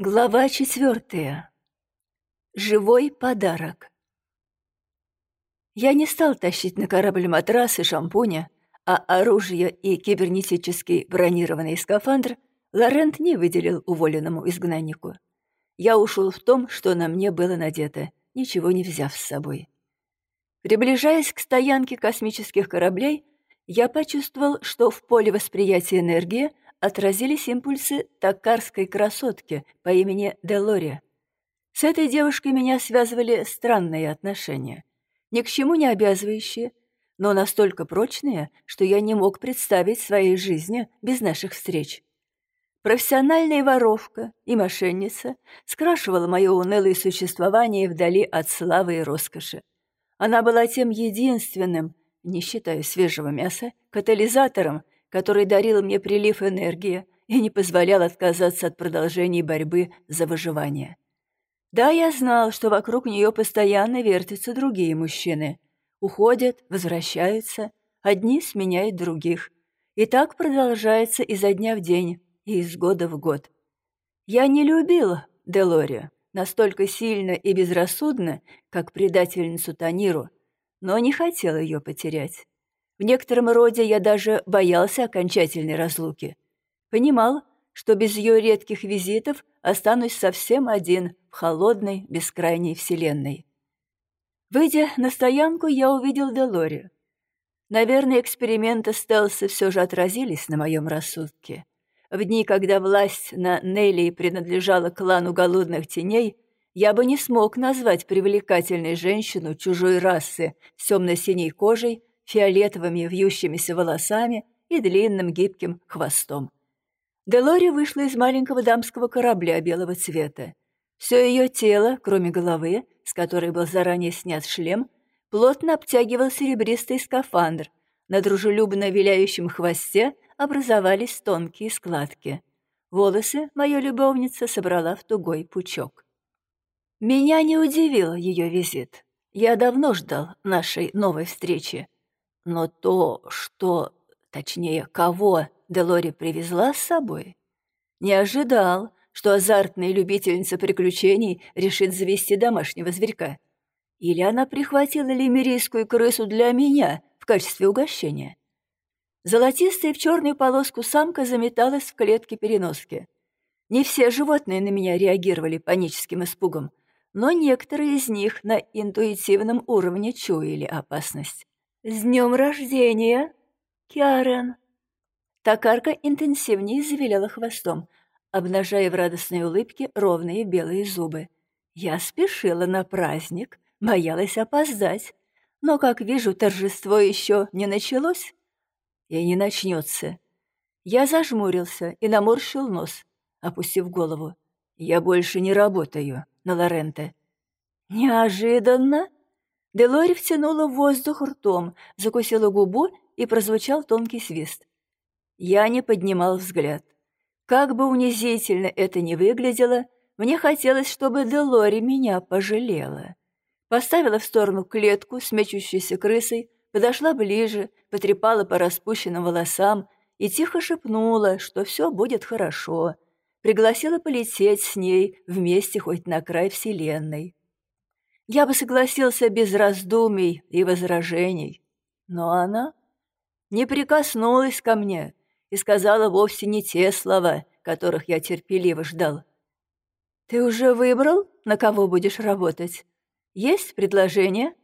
Глава четвертая. Живой подарок. Я не стал тащить на корабль матрас и шампуня, а оружие и кибернетический бронированный скафандр Лорент не выделил уволенному изгнаннику. Я ушел в том, что на мне было надето, ничего не взяв с собой. Приближаясь к стоянке космических кораблей, я почувствовал, что в поле восприятия энергии отразились импульсы токарской красотки по имени Делори. С этой девушкой меня связывали странные отношения, ни к чему не обязывающие, но настолько прочные, что я не мог представить своей жизни без наших встреч. Профессиональная воровка и мошенница скрашивала мое унылое существование вдали от славы и роскоши. Она была тем единственным, не считая свежего мяса, катализатором, который дарил мне прилив энергии и не позволял отказаться от продолжения борьбы за выживание. Да, я знал, что вокруг нее постоянно вертятся другие мужчины. Уходят, возвращаются, одни сменяют других. И так продолжается изо дня в день и из года в год. Я не любила Делори настолько сильно и безрассудно, как предательницу Таниру, но не хотела ее потерять. В некотором роде я даже боялся окончательной разлуки. Понимал, что без ее редких визитов останусь совсем один в холодной, бескрайней вселенной. Выйдя на стоянку, я увидел Делори. Наверное, эксперименты Стелса все же отразились на моем рассудке. В дни, когда власть на Нелли принадлежала клану голодных теней, я бы не смог назвать привлекательной женщину чужой расы с темно-синей кожей фиолетовыми вьющимися волосами и длинным гибким хвостом. Делори вышла из маленького дамского корабля белого цвета. Все ее тело, кроме головы, с которой был заранее снят шлем, плотно обтягивал серебристый скафандр. На дружелюбно виляющем хвосте образовались тонкие складки. Волосы моя любовница собрала в тугой пучок. Меня не удивил ее визит. Я давно ждал нашей новой встречи. Но то, что, точнее, кого Делори привезла с собой, не ожидал, что азартная любительница приключений решит завести домашнего зверька. Или она прихватила лимерийскую крысу для меня в качестве угощения. Золотистая в черную полоску самка заметалась в клетке переноски. Не все животные на меня реагировали паническим испугом, но некоторые из них на интуитивном уровне чуяли опасность. «С днем рождения, Киарен!» Токарка интенсивнее завиляла хвостом, обнажая в радостной улыбке ровные белые зубы. Я спешила на праздник, боялась опоздать, но, как вижу, торжество еще не началось и не начнется. Я зажмурился и наморщил нос, опустив голову. Я больше не работаю на Лоренте. Неожиданно Делори втянула воздух ртом, закусила губу и прозвучал тонкий свист. Я не поднимал взгляд. Как бы унизительно это ни выглядело, мне хотелось, чтобы Делори меня пожалела. Поставила в сторону клетку с мечущейся крысой, подошла ближе, потрепала по распущенным волосам и тихо шепнула, что все будет хорошо. Пригласила полететь с ней вместе хоть на край Вселенной. Я бы согласился без раздумий и возражений. Но она не прикоснулась ко мне и сказала вовсе не те слова, которых я терпеливо ждал. «Ты уже выбрал, на кого будешь работать? Есть предложение?»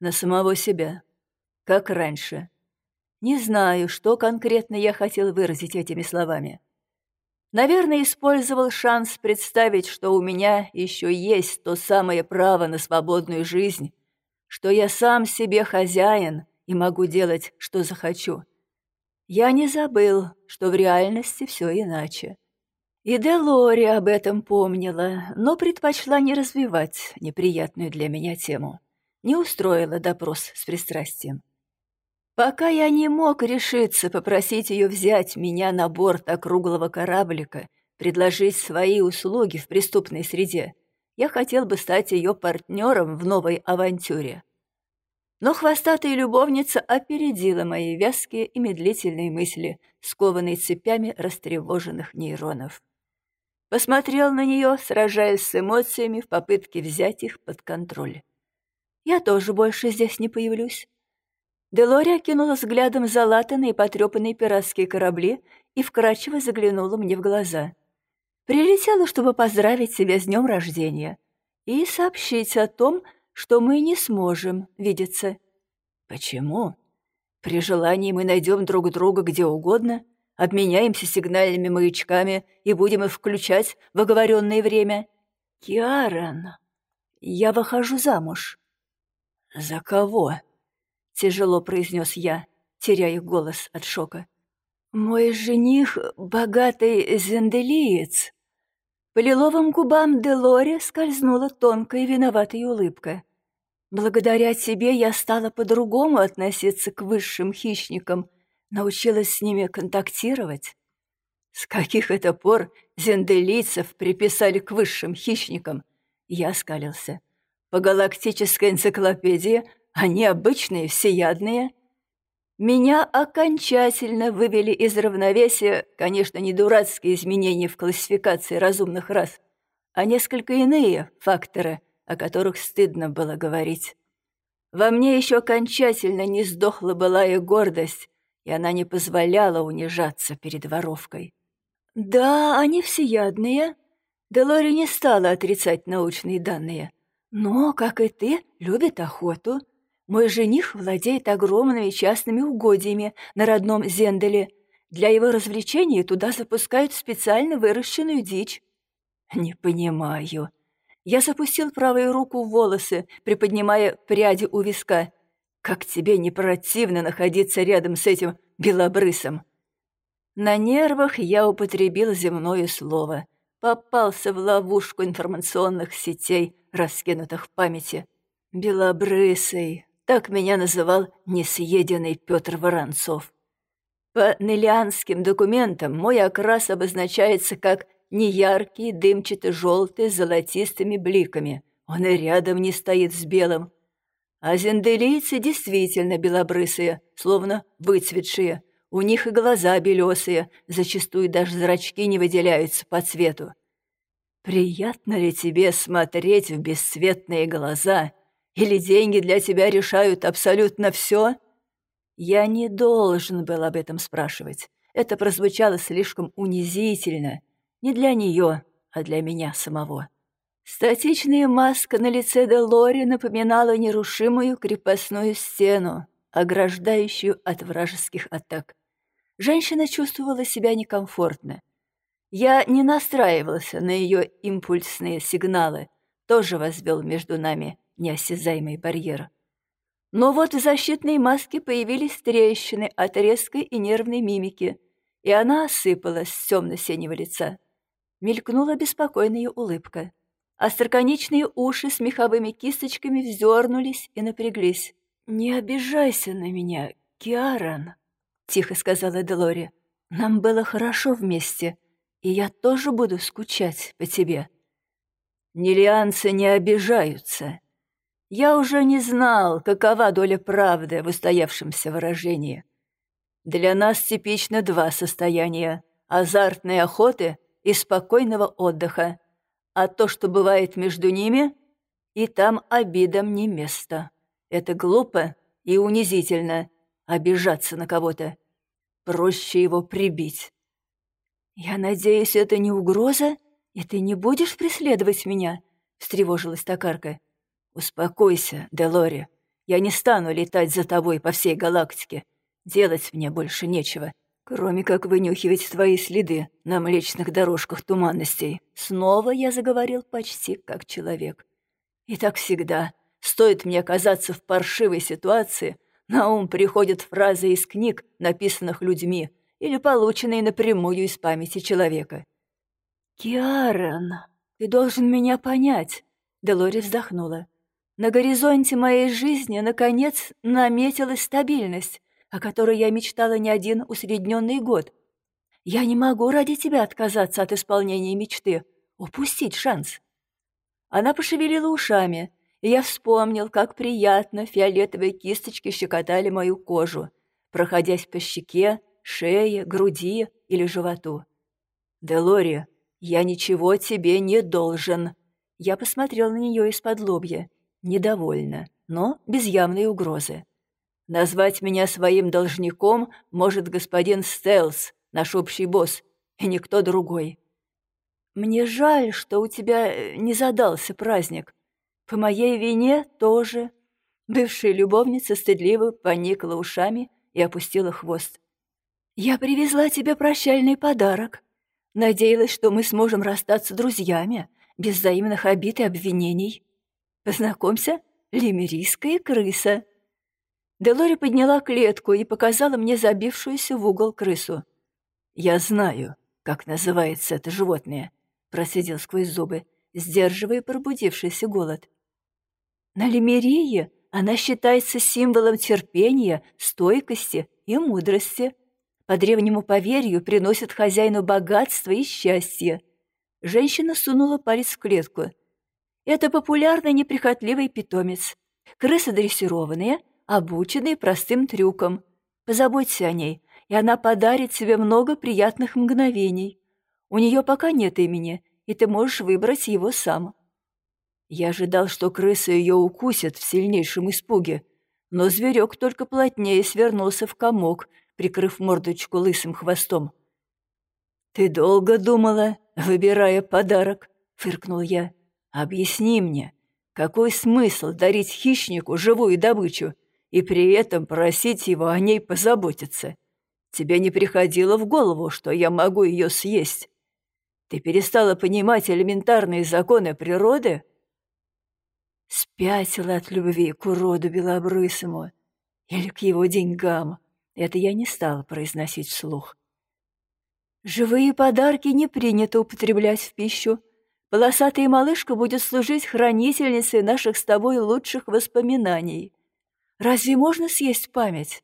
«На самого себя, как раньше. Не знаю, что конкретно я хотел выразить этими словами. Наверное, использовал шанс представить, что у меня еще есть то самое право на свободную жизнь, что я сам себе хозяин и могу делать, что захочу. Я не забыл, что в реальности все иначе. И Делори об этом помнила, но предпочла не развивать неприятную для меня тему. Не устроила допрос с пристрастием. Пока я не мог решиться попросить ее взять меня на борт округлого кораблика, предложить свои услуги в преступной среде, я хотел бы стать ее партнером в новой авантюре. Но хвостатая любовница опередила мои вязкие и медлительные мысли, скованные цепями растревоженных нейронов. посмотрел на нее, сражаясь с эмоциями в попытке взять их под контроль. «Я тоже больше здесь не появлюсь». Делория кинула взглядом залатанные и потрепанные пиратские корабли и вкрадчиво заглянула мне в глаза. Прилетела, чтобы поздравить себя с днем рождения и сообщить о том, что мы не сможем видеться. Почему? При желании мы найдем друг друга где угодно, обменяемся сигнальными маячками и будем их включать в оговоренное время. Киаран, я выхожу замуж. За кого? Тяжело произнес я, теряя голос от шока. Мой жених — богатый зенделиец. По лиловым губам Делори скользнула тонкая виноватая улыбка. Благодаря тебе я стала по-другому относиться к высшим хищникам, научилась с ними контактировать. С каких это пор зенделийцев приписали к высшим хищникам? Я скалился. По галактической энциклопедии они обычные, всеядные. Меня окончательно вывели из равновесия, конечно, не дурацкие изменения в классификации разумных рас, а несколько иные факторы, о которых стыдно было говорить. Во мне еще окончательно не сдохла былая гордость, и она не позволяла унижаться перед воровкой. Да, они всеядные. Делори не стала отрицать научные данные. Но, как и ты, любит охоту. Мой жених владеет огромными частными угодьями на родном Зенделе. Для его развлечения туда запускают специально выращенную дичь. Не понимаю. Я запустил правую руку в волосы, приподнимая пряди у виска. Как тебе не противно находиться рядом с этим белобрысом? На нервах я употребил земное слово. Попался в ловушку информационных сетей, раскинутых в памяти. Белобрысый, так меня называл несъеденный Петр Воронцов. По нелианским документам мой окрас обозначается как неяркий, дымчато-желтый, с золотистыми бликами. Он и рядом не стоит с белым. А зенделийцы действительно белобрысые, словно выцветшие. У них и глаза белесые, зачастую даже зрачки не выделяются по цвету. Приятно ли тебе смотреть в бесцветные глаза или деньги для тебя решают абсолютно все? Я не должен был об этом спрашивать. Это прозвучало слишком унизительно. Не для нее, а для меня самого. Статичная маска на лице Делори напоминала нерушимую крепостную стену, ограждающую от вражеских атак. Женщина чувствовала себя некомфортно. Я не настраивался на ее импульсные сигналы, тоже возвел между нами неосязаемый барьер. Но вот в защитной маске появились трещины от резкой и нервной мимики, и она осыпалась с темно-синего лица. Мелькнула беспокойная улыбка. Остроконечные уши с меховыми кисточками вздернулись и напряглись. «Не обижайся на меня, Киаран», — тихо сказала Делори. «Нам было хорошо вместе, и я тоже буду скучать по тебе». «Нелианцы не обижаются», я уже не знал, какова доля правды в устоявшемся выражении. Для нас типично два состояния — азартной охоты и спокойного отдыха, а то, что бывает между ними, и там обидам не место. Это глупо и унизительно — обижаться на кого-то. Проще его прибить. «Я надеюсь, это не угроза, и ты не будешь преследовать меня?» — встревожилась токарка. «Успокойся, Делори. Я не стану летать за тобой по всей галактике. Делать мне больше нечего, кроме как вынюхивать твои следы на млечных дорожках туманностей. Снова я заговорил почти как человек. И так всегда. Стоит мне оказаться в паршивой ситуации, на ум приходят фразы из книг, написанных людьми, или полученные напрямую из памяти человека. «Киарон, ты должен меня понять», — Делори вздохнула. На горизонте моей жизни, наконец, наметилась стабильность, о которой я мечтала не один усредненный год. Я не могу ради тебя отказаться от исполнения мечты, упустить шанс. Она пошевелила ушами, и я вспомнил, как приятно фиолетовые кисточки щекотали мою кожу, проходясь по щеке, шее, груди или животу. «Делори, «Я ничего тебе не должен». Я посмотрел на нее из-под лобья, недовольно, но без явной угрозы. «Назвать меня своим должником может господин Стелс, наш общий босс, и никто другой. Мне жаль, что у тебя э, не задался праздник. По моей вине тоже. Бывшая любовница стыдливо поникла ушами и опустила хвост. Я привезла тебе прощальный подарок. Надеялась, что мы сможем расстаться друзьями, без взаимных обид и обвинений. Познакомься, лимерийская крыса. Делори подняла клетку и показала мне забившуюся в угол крысу. Я знаю, как называется это животное, процедил сквозь зубы, сдерживая пробудившийся голод. На Лимерии она считается символом терпения, стойкости и мудрости. По древнему поверью приносит хозяину богатство и счастье. Женщина сунула палец в клетку. Это популярный неприхотливый питомец. Крысы дрессированные, обученные простым трюкам. Позаботься о ней, и она подарит тебе много приятных мгновений. У нее пока нет имени, и ты можешь выбрать его сам. Я ожидал, что крысы ее укусят в сильнейшем испуге, но зверек только плотнее свернулся в комок, прикрыв мордочку лысым хвостом. «Ты долго думала, выбирая подарок?» — фыркнул я. «Объясни мне, какой смысл дарить хищнику живую добычу и при этом просить его о ней позаботиться?» Тебе не приходило в голову, что я могу ее съесть? Ты перестала понимать элементарные законы природы?» Спятила от любви к уроду белобрысому или к его деньгам. Это я не стала произносить вслух. Живые подарки не принято употреблять в пищу. Полосатая малышка будет служить хранительницей наших с тобой лучших воспоминаний. Разве можно съесть память?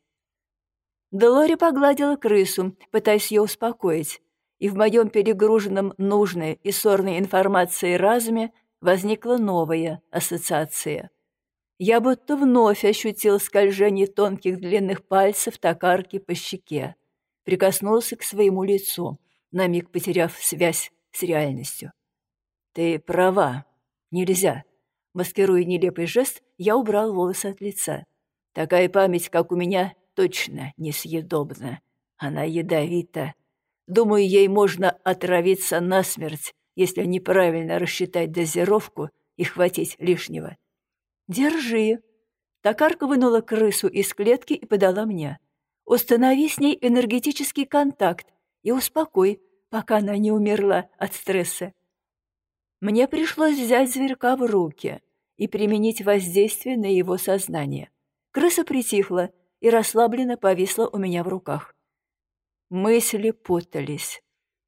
Делори погладила крысу, пытаясь ее успокоить, и в моем перегруженном нужной и сорной информацией разуме возникла новая ассоциация. Я будто вновь ощутил скольжение тонких длинных пальцев токарки по щеке, прикоснулся к своему лицу, на миг потеряв связь с реальностью. «Ты права. Нельзя». Маскируя нелепый жест, я убрал волосы от лица. Такая память, как у меня, точно несъедобна. Она ядовита. Думаю, ей можно отравиться насмерть, если неправильно рассчитать дозировку и хватить лишнего. «Держи». Токарка вынула крысу из клетки и подала мне. «Установи с ней энергетический контакт и успокой, пока она не умерла от стресса». Мне пришлось взять зверька в руки и применить воздействие на его сознание. Крыса притихла, и расслабленно повисла у меня в руках. Мысли путались.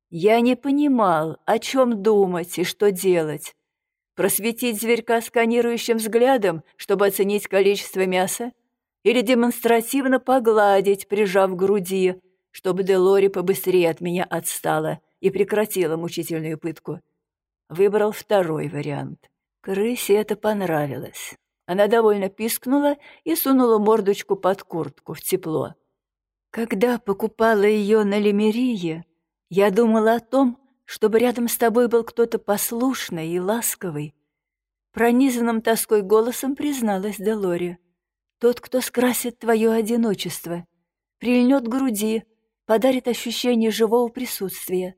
Я не понимал, о чем думать и что делать. Просветить зверька сканирующим взглядом, чтобы оценить количество мяса? Или демонстративно погладить, прижав груди, чтобы Делори побыстрее от меня отстала и прекратила мучительную пытку? Выбрал второй вариант. Крысе это понравилось. Она довольно пискнула и сунула мордочку под куртку в тепло. Когда покупала ее на Лемерие, я думала о том, чтобы рядом с тобой был кто-то послушный и ласковый. Пронизанным тоской голосом призналась Делори. Тот, кто скрасит твое одиночество, прильнет к груди, подарит ощущение живого присутствия.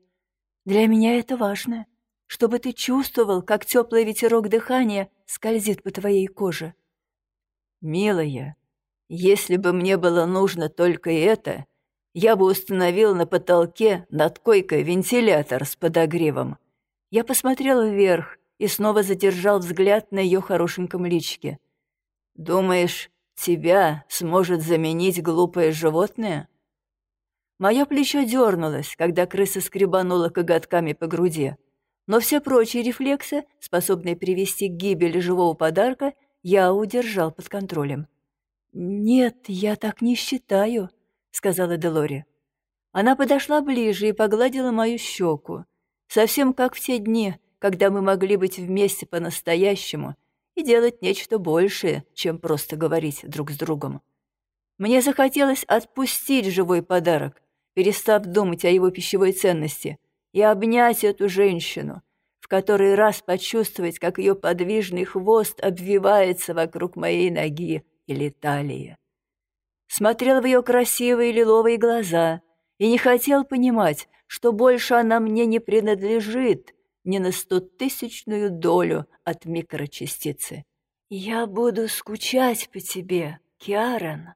Для меня это важно чтобы ты чувствовал, как теплый ветерок дыхания скользит по твоей коже. Милая, если бы мне было нужно только это, я бы установил на потолке над койкой вентилятор с подогревом. Я посмотрел вверх и снова задержал взгляд на ее хорошеньком личике. Думаешь, тебя сможет заменить глупое животное? Мое плечо дернулось, когда крыса скребанула коготками по груди но все прочие рефлексы, способные привести к гибели живого подарка, я удержал под контролем. «Нет, я так не считаю», — сказала Делори. Она подошла ближе и погладила мою щеку, совсем как в те дни, когда мы могли быть вместе по-настоящему и делать нечто большее, чем просто говорить друг с другом. Мне захотелось отпустить живой подарок, перестав думать о его пищевой ценности — и обнять эту женщину, в который раз почувствовать, как ее подвижный хвост обвивается вокруг моей ноги или талии. Смотрел в ее красивые лиловые глаза и не хотел понимать, что больше она мне не принадлежит ни на стотысячную долю от микрочастицы. «Я буду скучать по тебе, Киарон».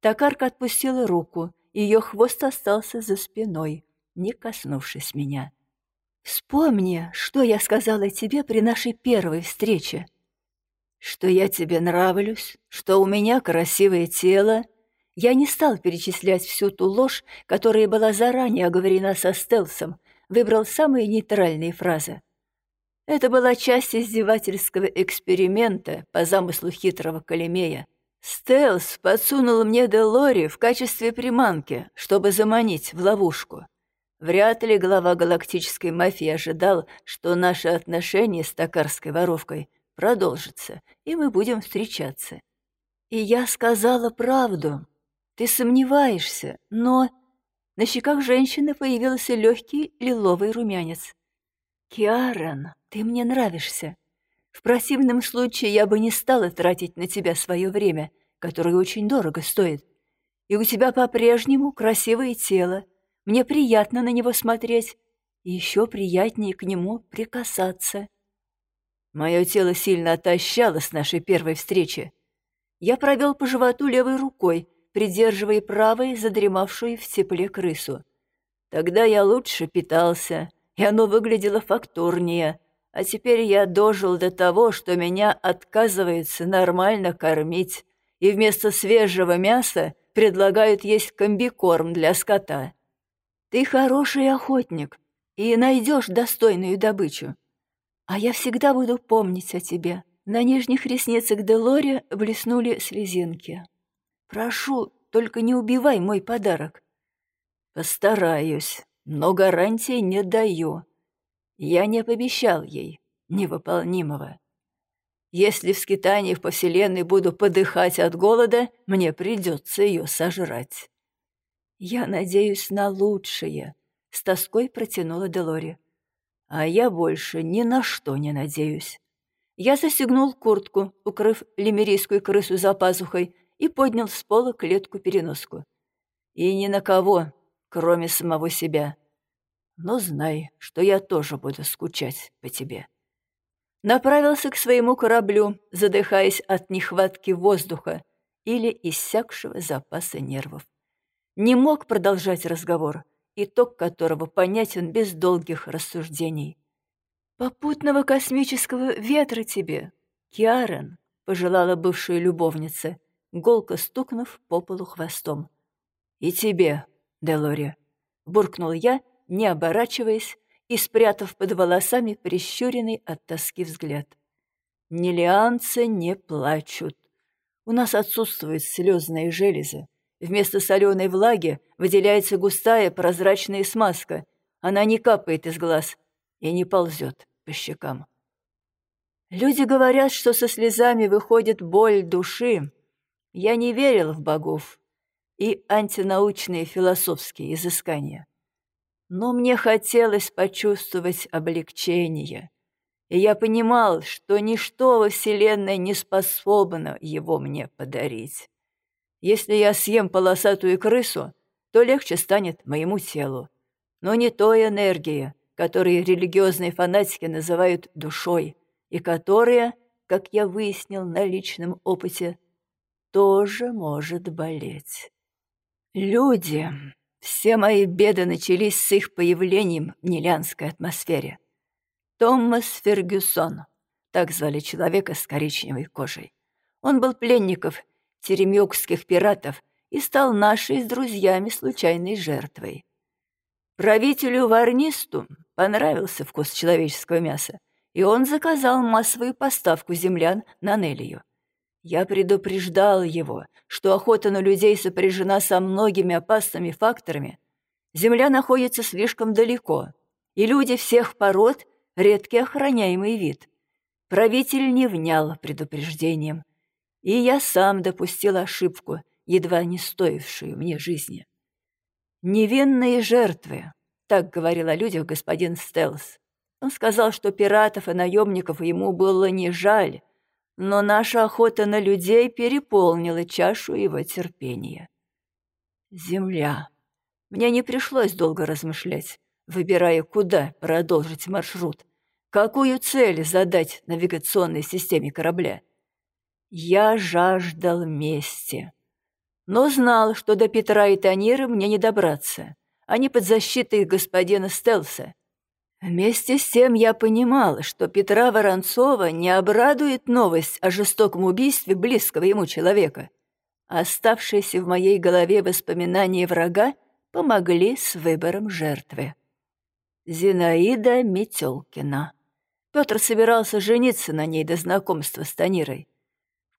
Токарка отпустила руку, ее хвост остался за спиной, не коснувшись меня. «Вспомни, что я сказала тебе при нашей первой встрече. Что я тебе нравлюсь, что у меня красивое тело. Я не стал перечислять всю ту ложь, которая была заранее оговорена со Стелсом, выбрал самые нейтральные фразы. Это была часть издевательского эксперимента по замыслу хитрого Калемея. Стелс подсунул мне Делори в качестве приманки, чтобы заманить в ловушку. Вряд ли глава галактической мафии ожидал, что наши отношения с токарской воровкой продолжатся, и мы будем встречаться. И я сказала правду. Ты сомневаешься, но... На щеках женщины появился легкий лиловый румянец. «Киарон, ты мне нравишься. В противном случае я бы не стала тратить на тебя свое время, которое очень дорого стоит. И у тебя по-прежнему красивое тело. Мне приятно на него смотреть, и еще приятнее к нему прикасаться». Мое тело сильно отощало с нашей первой встречи. Я провел по животу левой рукой, придерживая правой задремавшую в тепле крысу. Тогда я лучше питался, и оно выглядело фактурнее, а теперь я дожил до того, что меня отказывается нормально кормить, и вместо свежего мяса предлагают есть комбикорм для скота. Ты хороший охотник и найдешь достойную добычу. А я всегда буду помнить о тебе. На нижних ресницах Делори блеснули слезинки. Прошу, только не убивай мой подарок. Постараюсь, но гарантии не даю. Я не пообещал ей невыполнимого. Если в скитаниях по вселенной буду подыхать от голода, мне придется ее сожрать. Я надеюсь на лучшее, — с тоской протянула Делори. А я больше ни на что не надеюсь. Я застегнул куртку, укрыв лимерийскую крысу за пазухой, и поднял с пола клетку-переноску. И ни на кого, кроме самого себя. Но знай, что я тоже буду скучать по тебе. Направился к своему кораблю, задыхаясь от нехватки воздуха или иссякшего запаса нервов. Не мог продолжать разговор, итог которого понятен без долгих рассуждений. «Попутного космического ветра тебе, Киарен», — пожелала бывшая любовница — голко стукнув по полу хвостом. «И тебе, Делори!» — буркнул я, не оборачиваясь и спрятав под волосами прищуренный от тоски взгляд. «Нелианцы не плачут. У нас отсутствуют слезные железы. Вместо соленой влаги выделяется густая прозрачная смазка. Она не капает из глаз и не ползет по щекам. Люди говорят, что со слезами выходит боль души, я не верил в богов и антинаучные философские изыскания. Но мне хотелось почувствовать облегчение, и я понимал, что ничто во Вселенной не способно его мне подарить. Если я съем полосатую крысу, то легче станет моему телу, но не той энергии, которую религиозные фанатики называют душой, и которая, как я выяснил на личном опыте, тоже может болеть. Люди, все мои беды начались с их появлением в нелянской атмосфере. Томас Фергюсон, так звали человека с коричневой кожей. Он был пленников теремюкских пиратов и стал нашей с друзьями случайной жертвой. Правителю Варнисту понравился вкус человеческого мяса, и он заказал массовую поставку землян на Нелию. Я предупреждал его, что охота на людей сопряжена со многими опасными факторами. Земля находится слишком далеко, и люди всех пород — редкий охраняемый вид. Правитель не внял предупреждением, и я сам допустил ошибку, едва не стоившую мне жизни. Невинные жертвы, Так говорил о людях господин Стелс. Он сказал, что пиратов и наемников ему было не жаль, но наша охота на людей переполнила чашу его терпения. Земля. Мне не пришлось долго размышлять, выбирая, куда продолжить маршрут, какую цель задать навигационной системе корабля. Я жаждал мести, но знал, что до Петра и Таниры мне не добраться. Они под защитой господина Стелса. Вместе с тем я понимал, что Петра Воронцова не обрадует новость о жестоком убийстве близкого ему человека. Оставшиеся в моей голове воспоминания врага помогли с выбором жертвы. Зинаида Метелкина. Петр собирался жениться на ней до знакомства с Танирой.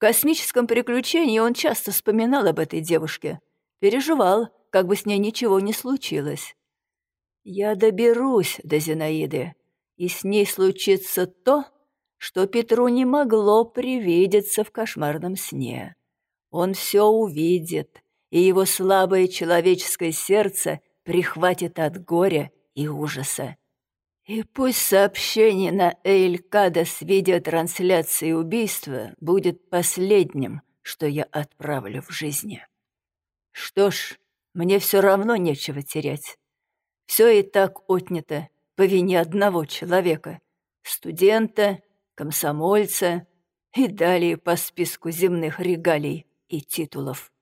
Космическом приключении он часто вспоминал об этой девушке, переживал, как бы с ней ничего не случилось. Я доберусь до Зинаиды, и с ней случится то, что Петру не могло привидеться в кошмарном сне. Он все увидит, и его слабое человеческое сердце прихватит от горя и ужаса. И пусть сообщение на Эйлькада с видеотрансляцией убийства будет последним, что я отправлю в жизни. Что ж, мне все равно нечего терять. Все и так отнято по вине одного человека — студента, комсомольца и далее по списку земных регалий и титулов.